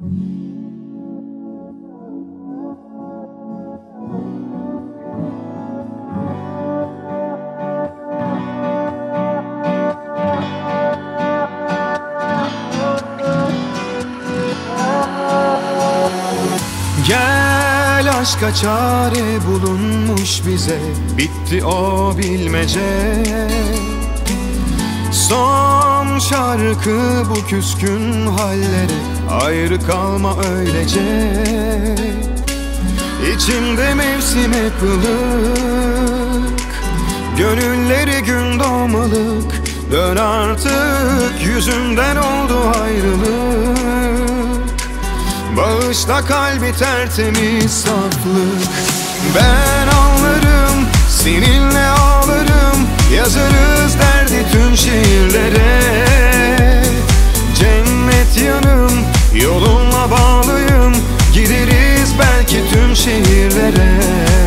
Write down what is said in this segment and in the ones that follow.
Gel aşka çare bulunmuş bize. Bitti o bilmece. Son şarkı bu küskün hallere Ayrı kalma öylece. İçimde mevsim hep ılık. Gönülleri gün doğmalık. Dön artık yüzünden oldu ayrılık. Bağışla kalbi tertemiz saflık. Ben ağlarım seninle şehirlere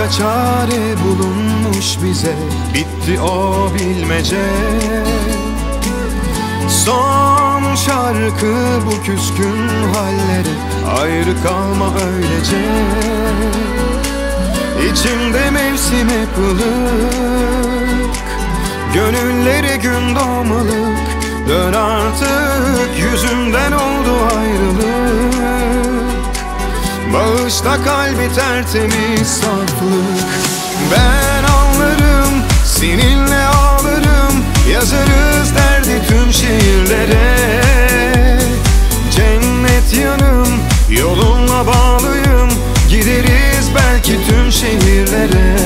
Gel aşka çare bulunmuş bize. Bitti o bilmece. Son şarkı bu küskün hallere Ayrı kalma öylece İçimde mevsim hep ılık Gönülleri gün doğmalık Bakışta kalbi tertemiz saflık. Ben anlarım seninle ağlarım. Yazarız derdi tüm şiirlere. Cennet yanım yolunla bağlıyım. Gideriz belki tüm şehirlere.